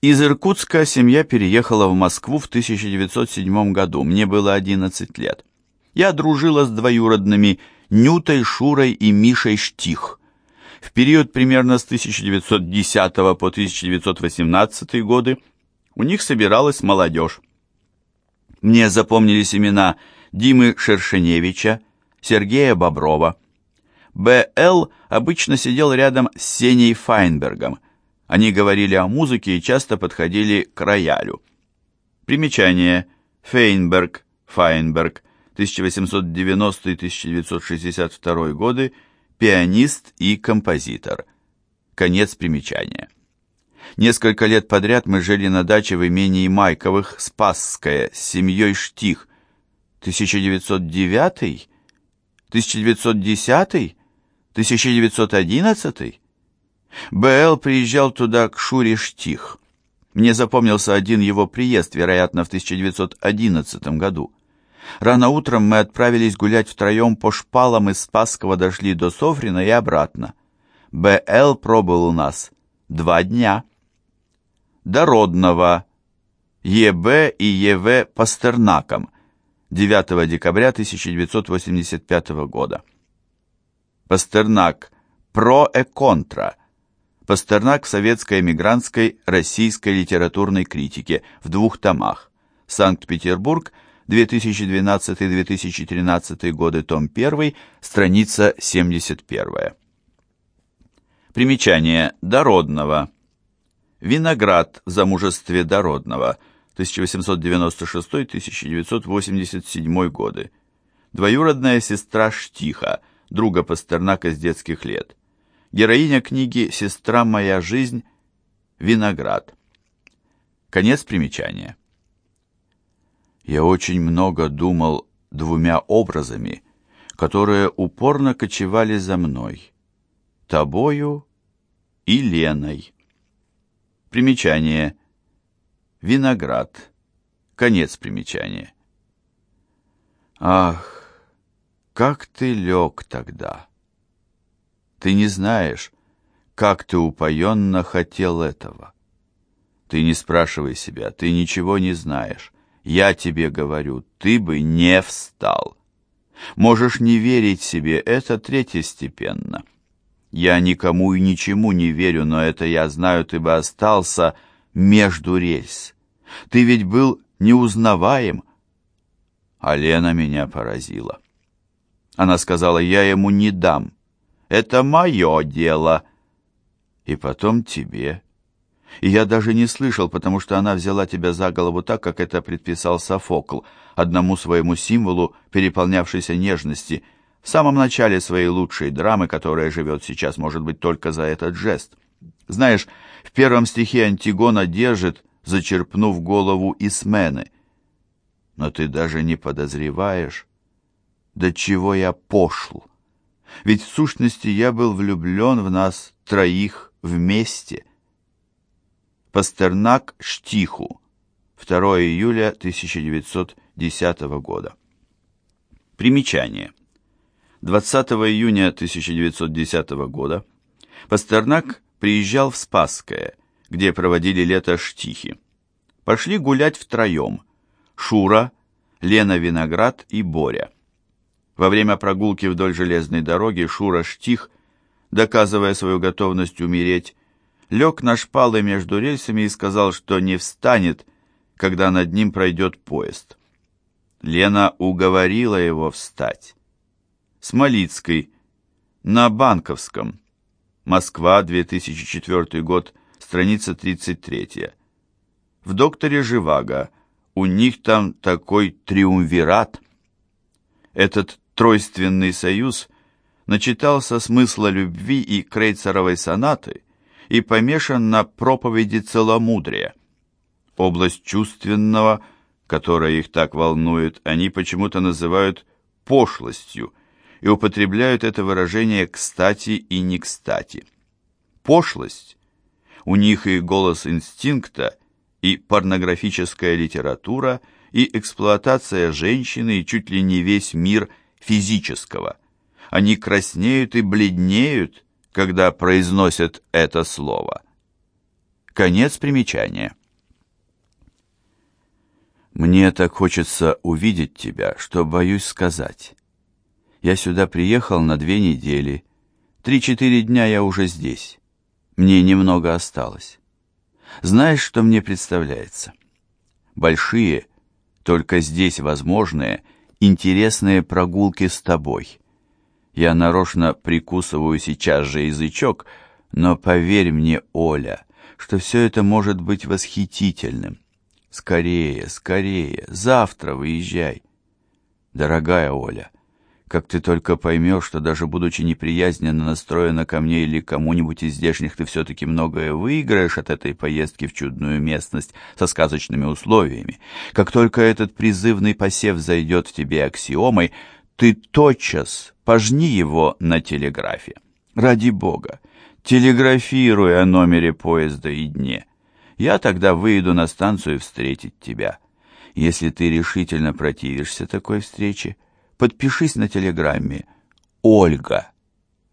Из Иркутска семья переехала в Москву в 1907 году. Мне было 11 лет. Я дружила с двоюродными Нютой, Шурой и Мишей Штих. В период примерно с 1910 по 1918 годы у них собиралась молодежь. Мне запомнились имена Димы Шершеневича, Сергея Боброва. Б.Л. обычно сидел рядом с Сеней Файнбергом. Они говорили о музыке и часто подходили к роялю. Примечание. Фейнберг, Файнберг, 1890-1962 годы, пианист и композитор. Конец примечания. Nесколько лет подряд мы жили на даче в имении Майковых, Спасское, с семьей Штих. 1909? 1910? 1911? Б.Л. приезжал туда к Шуре Штих. Мне запомнился один его приезд, вероятно, в 1911 году. Рано утром мы отправились гулять втроем по шпалам из Спасского дошли до Софрина и обратно. Б.Л. пробыл у нас два дня. Дородного Е.Б. и Е.В. Пастернаком 9 декабря 1985 года. Пастернак «Про и контра» Пастернак в советской эмигрантской российской литературной критике в двух томах. Санкт-Петербург, 2012-2013 годы, том 1, страница 71. Примечание Дородного. Виноград в замужестве Дородного, 1896-1987 годы. Двоюродная сестра Штиха, друга Пастернака с детских лет. Героиня книги «Сестра моя жизнь» Виноград. Конец примечания. Я очень много думал двумя образами, которые упорно кочевали за мной. Тобою и Леной. Примечание. Виноград. Конец примечания. Ах, как ты лег тогда! Ты не знаешь, как ты упоенно хотел этого. Ты не спрашивай себя, ты ничего не знаешь. Я тебе говорю, ты бы не встал. Можешь не верить себе, это третьестепенно. Я никому и ничему не верю, но это я знаю, ты бы остался между рельс. Ты ведь был неузнаваем. А Лена меня поразила. Она сказала, я ему не дам. Это мое дело. И потом тебе. И я даже не слышал, потому что она взяла тебя за голову так, как это предписал Софокл, одному своему символу переполнявшейся нежности, в самом начале своей лучшей драмы, которая живет сейчас, может быть, только за этот жест. Знаешь, в первом стихе Антигона держит, зачерпнув голову Исмены. Но ты даже не подозреваешь, до чего я пошл. Ведь в сущности я был влюблен в нас троих вместе. Пастернак Штиху. 2 июля 1910 года. Примечание. 20 июня 1910 года Пастернак приезжал в Спасское, где проводили лето Штихи. Пошли гулять втроем. Шура, Лена Виноград и Боря. Во время прогулки вдоль железной дороги Шура Штих, доказывая свою готовность умереть, лег на шпалы между рельсами и сказал, что не встанет, когда над ним пройдет поезд. Лена уговорила его встать. Смолицкой, на Банковском, Москва, 2004 год, страница 33. В «Докторе Живаго» у них там такой триумвират. Этот тройственный союз начитался смысла любви и крейцеровой сонаты и помешан на проповеди целомудрия. Область чувственного, которая их так волнует, они почему-то называют пошлостью и употребляют это выражение кстати и не кстати. Пошлость у них и голос инстинкта, и порнографическая литература, и эксплуатация женщины, и чуть ли не весь мир – физического. Они краснеют и бледнеют, когда произносят это слово. Конец примечания. Мне так хочется увидеть тебя, что боюсь сказать. Я сюда приехал на две недели. Три-четыре дня я уже здесь. Мне немного осталось. Знаешь, что мне представляется? Большие, только здесь возможные, интересные прогулки с тобой. Я нарочно прикусываю сейчас же язычок, но поверь мне, Оля, что все это может быть восхитительным. Скорее, скорее, завтра выезжай. Дорогая Оля, как ты только поймешь, что даже будучи неприязненно настроена ко мне или кому-нибудь из здешних, ты все-таки многое выиграешь от этой поездки в чудную местность со сказочными условиями. Как только этот призывный посев зайдет в тебе аксиомой, ты тотчас пожни его на телеграфе. Ради бога, телеграфируй о номере поезда и дне. Я тогда выйду на станцию встретить тебя. Если ты решительно противишься такой встрече, подпишись на телеграмме «Ольга»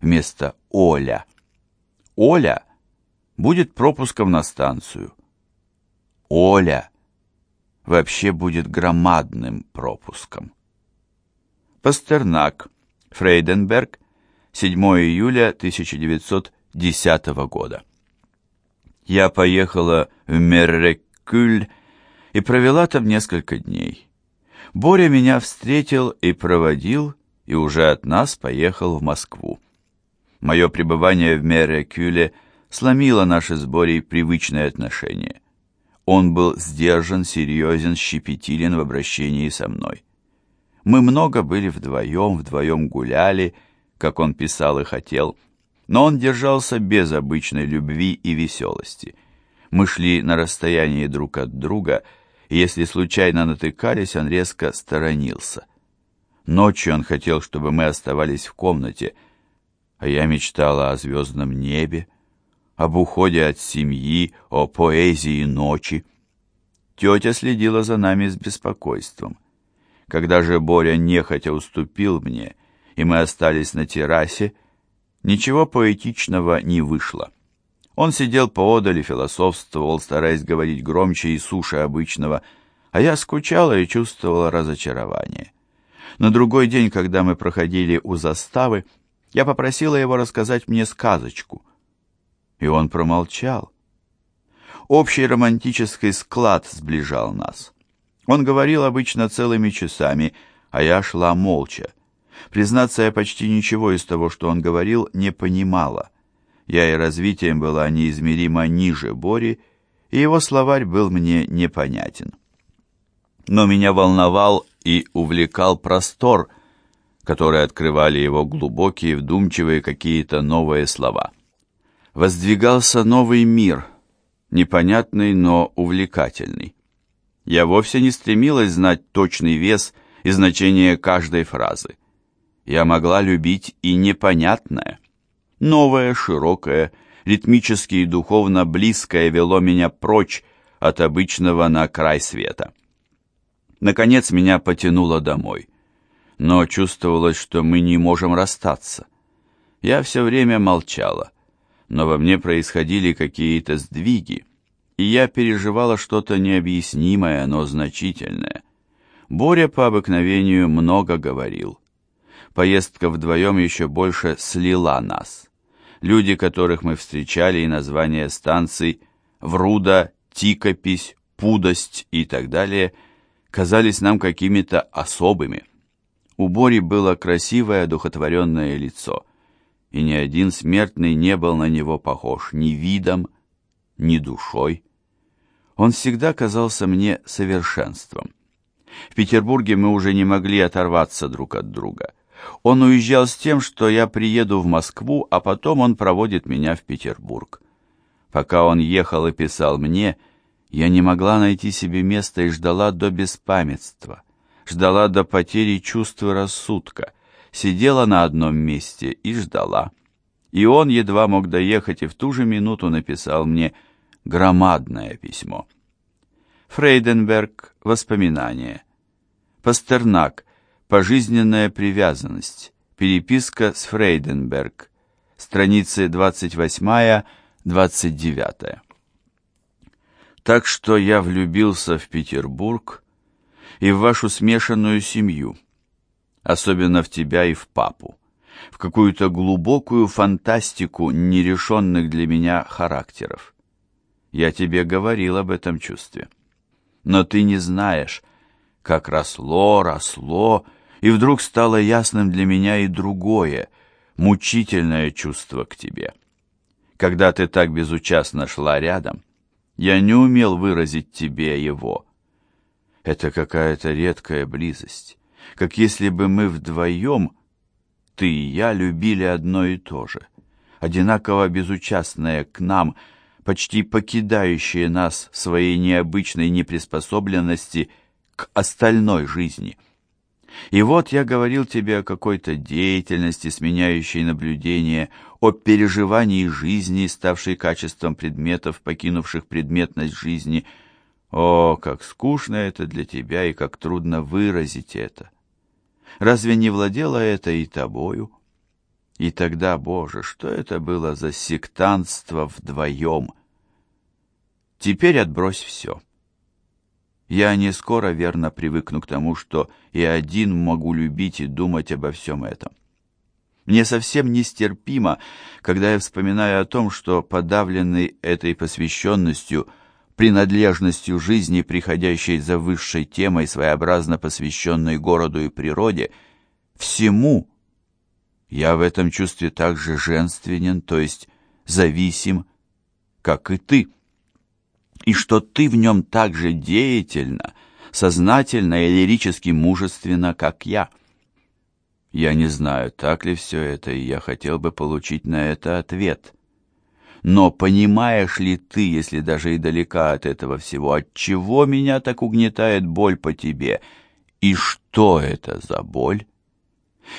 вместо «Оля». «Оля» будет пропуском на станцию. «Оля» вообще будет громадным пропуском. Пастернак, Фрейденберг, 7 июля 1910 года. Я поехала в Меррекюль и провела там несколько дней. Боря меня встретил и проводил, и уже от нас поехал в Москву. Мое пребывание в Меррекюле сломило наши с Борей привычные отношения. Он был сдержан, серьезен, щепетилен в обращении со мной. Мы много были вдвоем, вдвоем гуляли, как он писал и хотел, но он держался без обычной любви и веселости. Мы шли на расстоянии друг от друга, если случайно натыкались, он резко сторонился. Ночью он хотел, чтобы мы оставались в комнате, а я мечтала о звездном небе, об уходе от семьи, о поэзии ночи. Тетя следила за нами с беспокойством. Когда же Боря нехотя уступил мне, и мы остались на террасе, ничего поэтичного не вышло. Он сидел поодаль и философствовал, стараясь говорить громче и суше обычного, а я скучала и чувствовала разочарование. На другой день, когда мы проходили у заставы, я попросила его рассказать мне сказочку. И он промолчал. Общий романтический склад сближал нас. Он говорил обычно целыми часами, а я шла молча. Признаться, я почти ничего из того, что он говорил, не понимала. Я и развитием была неизмеримо ниже Бори, и его словарь был мне непонятен. Но меня волновал и увлекал простор, который открывали его глубокие, вдумчивые какие-то новые слова. Воздвигался новый мир, непонятный, но увлекательный. Я вовсе не стремилась знать точный вес и значение каждой фразы. Я могла любить и непонятное. Новое, широкое, ритмически и духовно близкое вело меня прочь от обычного на край света. Наконец меня потянуло домой. Но чувствовалось, что мы не можем расстаться. Я все время молчала, но во мне происходили какие-то сдвиги и я переживала что-то необъяснимое, но значительное. Боря по обыкновению много говорил. Поездка вдвоем еще больше слила нас. Люди, которых мы встречали, и названия станций Вруда, Тикопись, Пудость и так далее, казались нам какими-то особыми. У Бори было красивое, одухотворенное лицо, и ни один смертный не был на него похож ни видом, ни душой. Он всегда казался мне совершенством. В Петербурге мы уже не могли оторваться друг от друга. Он уезжал с тем, что я приеду в Москву, а потом он проводит меня в Петербург. Пока он ехал и писал мне, я не могла найти себе места и ждала до беспамятства, ждала до потери чувства рассудка, сидела на одном месте и ждала. И он едва мог доехать и в ту же минуту написал мне громадное письмо. Фрейденберг. Воспоминания. Пастернак. Пожизненная привязанность. Переписка с Фрейденберг. Страницы 28-29. Так что я влюбился в Петербург и в вашу смешанную семью, особенно в тебя и в папу, в какую-то глубокую фантастику нерешенных для меня характеров. Я тебе говорил об этом чувстве. Но ты не знаешь, как росло, росло, и вдруг стало ясным для меня и другое, мучительное чувство к тебе. Когда ты так безучастно шла рядом, я не умел выразить тебе его. Это какая-то редкая близость, как если бы мы вдвоем, ты и я, любили одно и то же, одинаково безучастное к нам, почти покидающее нас своей необычной неприспособленности к остальной жизни. И вот я говорил тебе о какой-то деятельности, сменяющей наблюдение, о переживании жизни, ставшей качеством предметов, покинувших предметность жизни. О, как скучно это для тебя и как трудно выразить это! Разве не владело это и тобою? И тогда, Боже, что это было за сектантство вдвоем? Теперь отбрось все. Я не скоро верно привыкну к тому, что и один могу любить и думать обо всем этом. Мне совсем нестерпимо, когда я вспоминаю о том, что подавленный этой посвященностью, принадлежностью жизни, приходящей за высшей темой, своеобразно посвященной городу и природе, всему, я в этом чувстве также женственен, то есть зависим, как и ты и что ты в нем так же деятельно, сознательно и лирически мужественно, как я. Я не знаю, так ли все это, и я хотел бы получить на это ответ. Но понимаешь ли ты, если даже и далека от этого всего, от чего меня так угнетает боль по тебе, и что это за боль?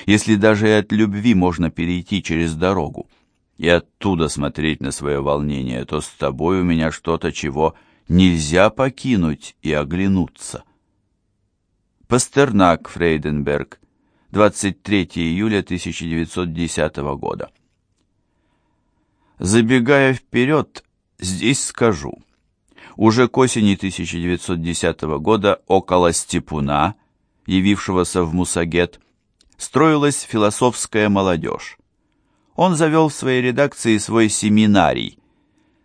Если даже и от любви можно перейти через дорогу, и оттуда смотреть на свое волнение, то с тобой у меня что-то, чего нельзя покинуть и оглянуться. Пастернак, Фрейденберг, 23 июля 1910 года. Забегая вперед, здесь скажу. Уже к осени 1910 года около Степуна, явившегося в Мусагет, строилась философская молодежь он завел в своей редакции свой семинарий.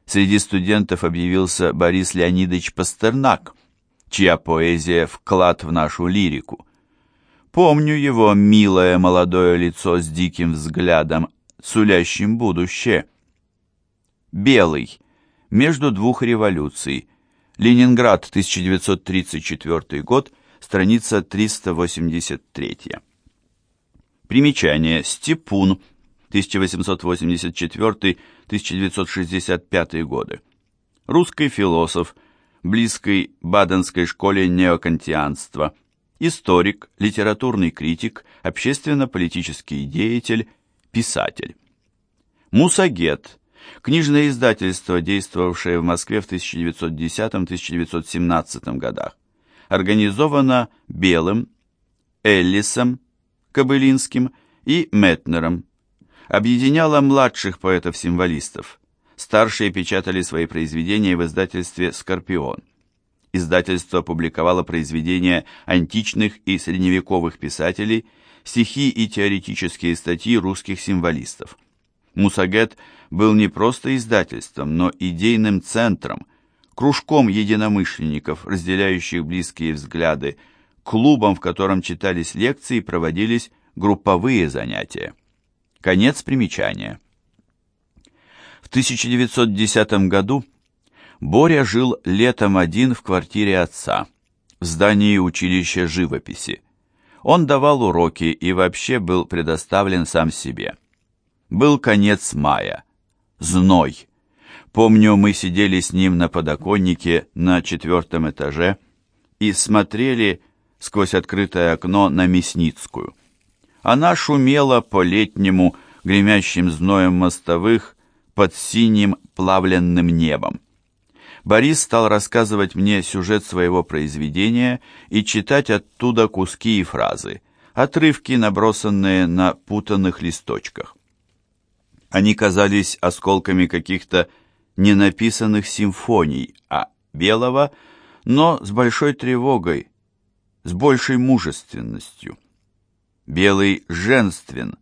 Среди студентов объявился Борис Леонидович Пастернак, чья поэзия – вклад в нашу лирику. Помню его милое молодое лицо с диким взглядом, сулящим будущее. Белый. Между двух революций. Ленинград, 1934 год, страница 383. Примечание. Степун. 1884-1965 годы. Русский философ, близкий Баденской школе неокантианства, историк, литературный критик, общественно-политический деятель, писатель. Мусагет, книжное издательство, действовавшее в Москве в 1910-1917 годах, организовано Белым, Эллисом, Кобылинским и Метнером, объединяла младших поэтов-символистов. Старшие печатали свои произведения в издательстве «Скорпион». Издательство публиковало произведения античных и средневековых писателей, стихи и теоретические статьи русских символистов. Мусагет был не просто издательством, но идейным центром, кружком единомышленников, разделяющих близкие взгляды, клубом, в котором читались лекции и проводились групповые занятия. Конец примечания. В 1910 году Боря жил летом один в квартире отца, в здании училища живописи. Он давал уроки и вообще был предоставлен сам себе. Был конец мая. Зной. Помню, мы сидели с ним на подоконнике на четвертом этаже и смотрели сквозь открытое окно на Мясницкую. Она шумела по-летнему, гремящим зноем мостовых, под синим плавленным небом. Борис стал рассказывать мне сюжет своего произведения и читать оттуда куски и фразы, отрывки, набросанные на путанных листочках. Они казались осколками каких-то ненаписанных симфоний, а Белого, но с большой тревогой, с большей мужественностью. Белый женствен,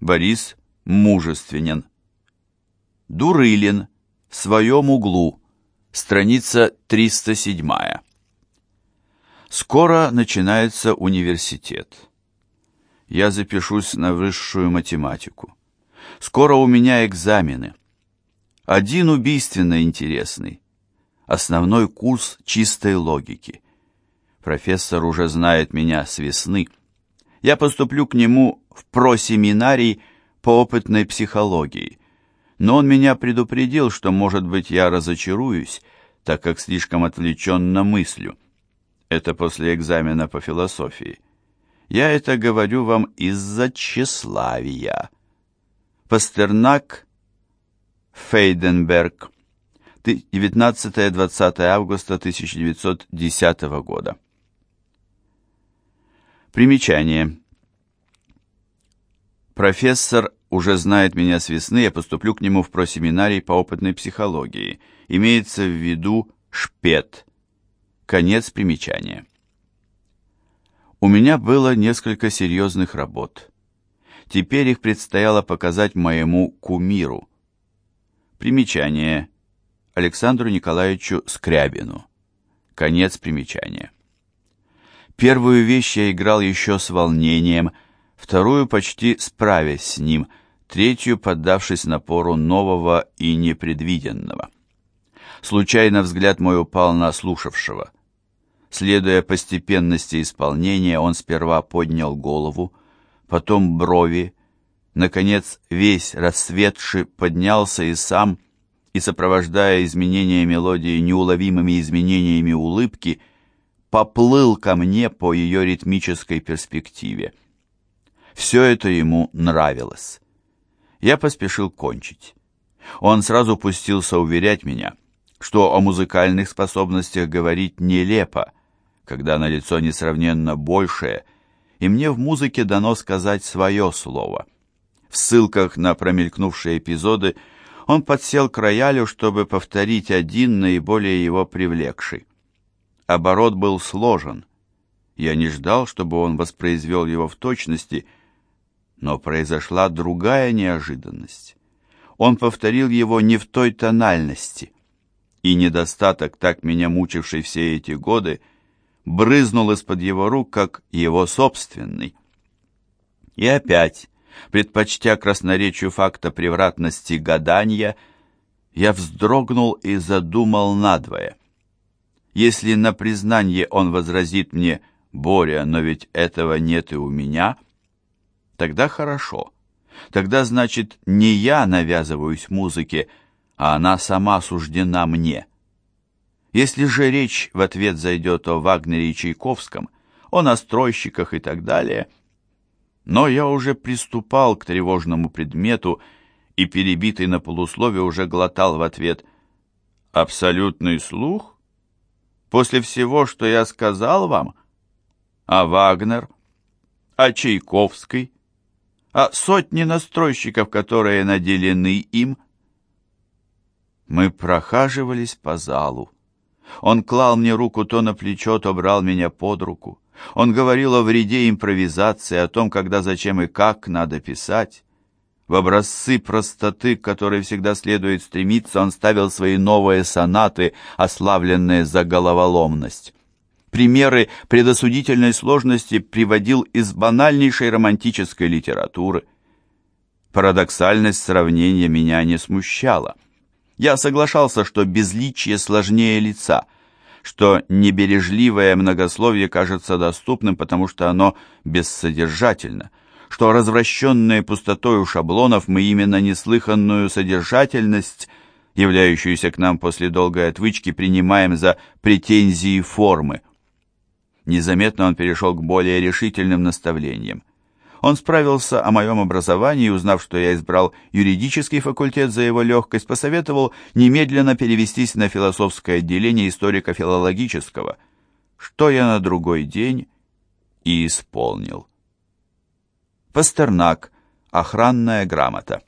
Борис мужественен. Дурылин в своем углу, страница 307. Скоро начинается университет. Я запишусь на высшую математику. Скоро у меня экзамены. Один убийственно интересный. Основной курс чистой логики. Профессор уже знает меня с весны. Я поступлю к нему в просеминарий по опытной психологии. Но он меня предупредил, что, может быть, я разочаруюсь, так как слишком отвлеченно мыслю. Это после экзамена по философии. Я это говорю вам из-за тщеславия. Пастернак, Фейденберг, 19-20 августа 1910 года. Примечание. Профессор уже знает меня с весны, я поступлю к нему в просеминарий по опытной психологии. Имеется в виду шпет. Конец примечания. У меня было несколько серьезных работ. Теперь их предстояло показать моему кумиру. Примечание. Александру Николаевичу Скрябину. Конец примечания. Первую вещь я играл еще с волнением, вторую почти справясь с ним, третью поддавшись напору нового и непредвиденного. Случайно взгляд мой упал на слушавшего. Следуя постепенности исполнения, он сперва поднял голову, потом брови, наконец весь расцветший поднялся и сам, и, сопровождая изменения мелодии неуловимыми изменениями улыбки, поплыл ко мне по ее ритмической перспективе. Все это ему нравилось. Я поспешил кончить. Он сразу пустился уверять меня, что о музыкальных способностях говорить нелепо, когда на лицо несравненно большее, и мне в музыке дано сказать свое слово. В ссылках на промелькнувшие эпизоды он подсел к роялю, чтобы повторить один наиболее его привлекший. Оборот был сложен. Я не ждал, чтобы он воспроизвел его в точности, но произошла другая неожиданность. Он повторил его не в той тональности, и недостаток, так меня мучивший все эти годы, брызнул из-под его рук, как его собственный. И опять, предпочтя красноречию факта превратности гадания, я вздрогнул и задумал надвое. Если на признание он возразит мне «Боря, но ведь этого нет и у меня», тогда хорошо. Тогда, значит, не я навязываюсь музыке, а она сама суждена мне. Если же речь в ответ зайдет о Вагнере и Чайковском, о настройщиках и так далее, но я уже приступал к тревожному предмету и, перебитый на полуслове, уже глотал в ответ «Абсолютный слух?» После всего, что я сказал вам? А Вагнер? А Чайковский? А сотни настройщиков, которые наделены им? Мы прохаживались по залу. Он клал мне руку то на плечо, то брал меня под руку. Он говорил о вреде импровизации, о том, когда, зачем и как надо писать. В образцы простоты, к которой всегда следует стремиться, он ставил свои новые сонаты, ославленные за головоломность. Примеры предосудительной сложности приводил из банальнейшей романтической литературы. Парадоксальность сравнения меня не смущала. Я соглашался, что безличие сложнее лица, что небережливое многословие кажется доступным, потому что оно бессодержательно – что развращенные пустотою шаблонов мы именно неслыханную содержательность, являющуюся к нам после долгой отвычки, принимаем за претензии формы. Незаметно он перешел к более решительным наставлениям. Он справился о моем образовании, узнав, что я избрал юридический факультет за его легкость, посоветовал немедленно перевестись на философское отделение историко-филологического, что я на другой день и исполнил. Пастернак. Охранная грамота.